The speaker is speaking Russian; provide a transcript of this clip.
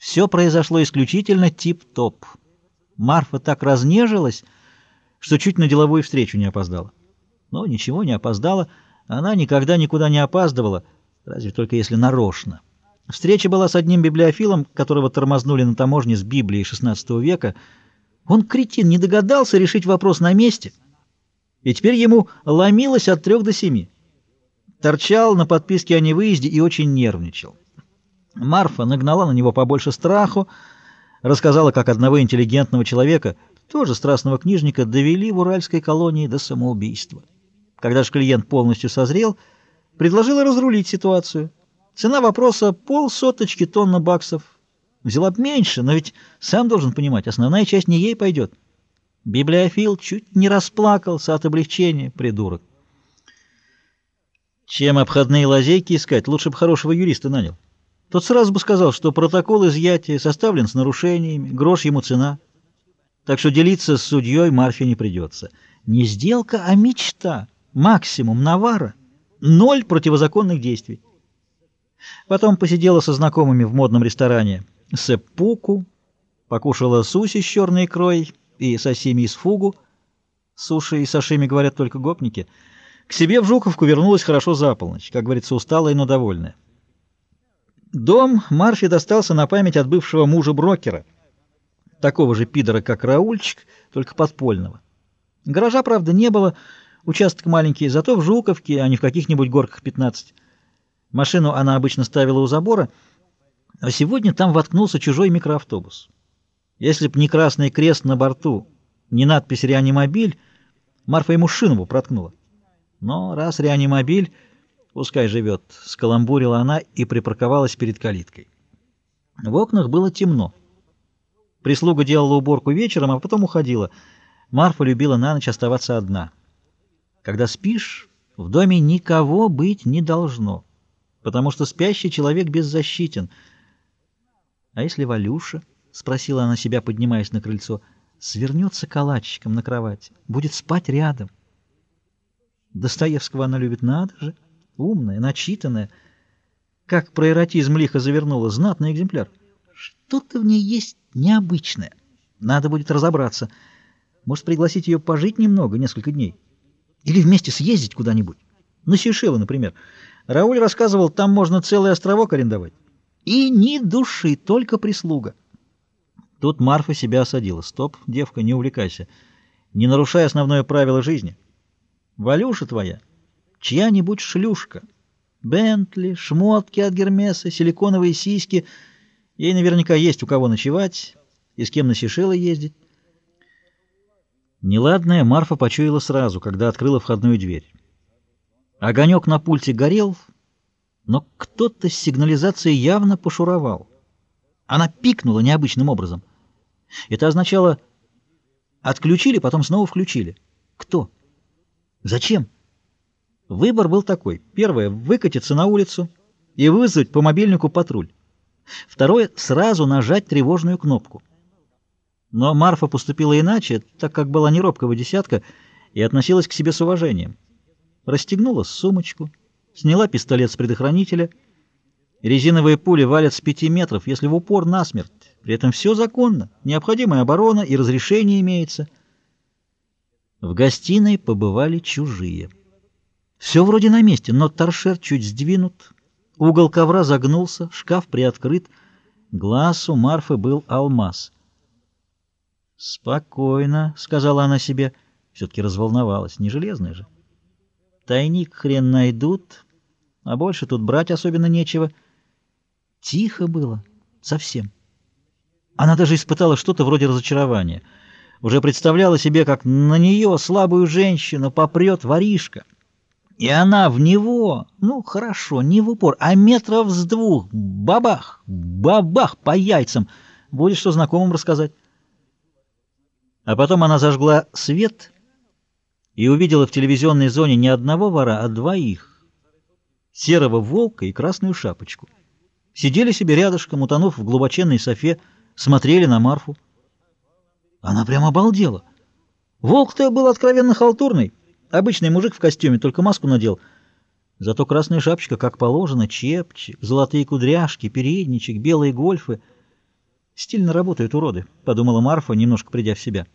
Все произошло исключительно тип-топ. Марфа так разнежилась, что чуть на деловую встречу не опоздала. Но ничего не опоздала, она никогда никуда не опаздывала, разве только если нарочно. Встреча была с одним библиофилом, которого тормознули на таможне с Библией XVI века. Он, кретин, не догадался решить вопрос на месте, и теперь ему ломилось от трех до семи. Торчал на подписке о невыезде и очень нервничал. Марфа нагнала на него побольше страху, рассказала, как одного интеллигентного человека, тоже страстного книжника, довели в уральской колонии до самоубийства. Когда же клиент полностью созрел, предложила разрулить ситуацию. Цена вопроса — полсоточки тонна баксов. Взяла б меньше, но ведь сам должен понимать, основная часть не ей пойдет. Библиофил чуть не расплакался от облегчения, придурок. Чем обходные лазейки искать, лучше бы хорошего юриста нанял. Тот сразу бы сказал, что протокол изъятия составлен с нарушениями, грош ему цена. Так что делиться с судьей Марфе не придется. Не сделка, а мечта. Максимум навара. Ноль противозаконных действий. Потом посидела со знакомыми в модном ресторане сэппуку, покушала суси с черной икрой и сосими из фугу. Суши и сашими говорят только гопники. К себе в Жуковку вернулась хорошо за полночь, как говорится, усталая, но довольная. Дом Марфе достался на память от бывшего мужа-брокера, такого же пидора, как Раульчик, только подпольного. Гаража, правда, не было, участок маленький, зато в Жуковке, а не в каких-нибудь горках 15. Машину она обычно ставила у забора, а сегодня там воткнулся чужой микроавтобус. Если б не красный крест на борту, не надпись «Реанимобиль», Марфа ему шину бы проткнула. Но раз «Реанимобиль», пускай живет, скаламбурила она и припарковалась перед калиткой. В окнах было темно. Прислуга делала уборку вечером, а потом уходила. Марфа любила на ночь оставаться одна. Когда спишь, в доме никого быть не должно потому что спящий человек беззащитен. А если Валюша, — спросила она себя, поднимаясь на крыльцо, — свернется калачиком на кровати, будет спать рядом? Достоевского она любит, надо же, умная, начитанная. Как про эротизм лихо завернула, знатный экземпляр. Что-то в ней есть необычное. Надо будет разобраться. Может, пригласить ее пожить немного, несколько дней? Или вместе съездить куда-нибудь? На Сейшелы, например. Рауль рассказывал, там можно целый островок арендовать. И ни души, только прислуга. Тут Марфа себя осадила. Стоп, девка, не увлекайся. Не нарушай основное правило жизни. Валюша твоя, чья-нибудь шлюшка. Бентли, шмотки от Гермеса, силиконовые сиськи. Ей наверняка есть у кого ночевать и с кем на Сейшелы ездить. Неладное Марфа почуяла сразу, когда открыла входную дверь. Огонек на пульте горел, но кто-то с сигнализацией явно пошуровал. Она пикнула необычным образом. Это означало «отключили, потом снова включили». Кто? Зачем? Выбор был такой. Первое — выкатиться на улицу и вызвать по мобильнику патруль. Второе — сразу нажать тревожную кнопку. Но Марфа поступила иначе, так как была не робкого десятка и относилась к себе с уважением расстегнула сумочку, сняла пистолет с предохранителя. Резиновые пули валят с пяти метров, если в упор насмерть. При этом все законно, необходимая оборона и разрешение имеется. В гостиной побывали чужие. Все вроде на месте, но торшер чуть сдвинут, угол ковра загнулся, шкаф приоткрыт. Глаз у Марфы был алмаз. «Спокойно», — сказала она себе, все-таки разволновалась, не железная же. Тайник хрен найдут, а больше тут брать особенно нечего. Тихо было, совсем. Она даже испытала что-то вроде разочарования. Уже представляла себе, как на нее, слабую женщину, попрет воришка. И она в него, ну хорошо, не в упор, а метров с двух, бабах, бабах по яйцам. Будет что знакомым рассказать. А потом она зажгла свет и увидела в телевизионной зоне не одного вора, а двоих — серого волка и красную шапочку. Сидели себе рядышком, утонув в глубоченной софе, смотрели на Марфу. Она прямо обалдела. Волк-то был откровенно халтурный, обычный мужик в костюме, только маску надел. Зато красная шапочка, как положено, чепчик, золотые кудряшки, передничек, белые гольфы. Стильно работают уроды, — подумала Марфа, немножко придя в себя.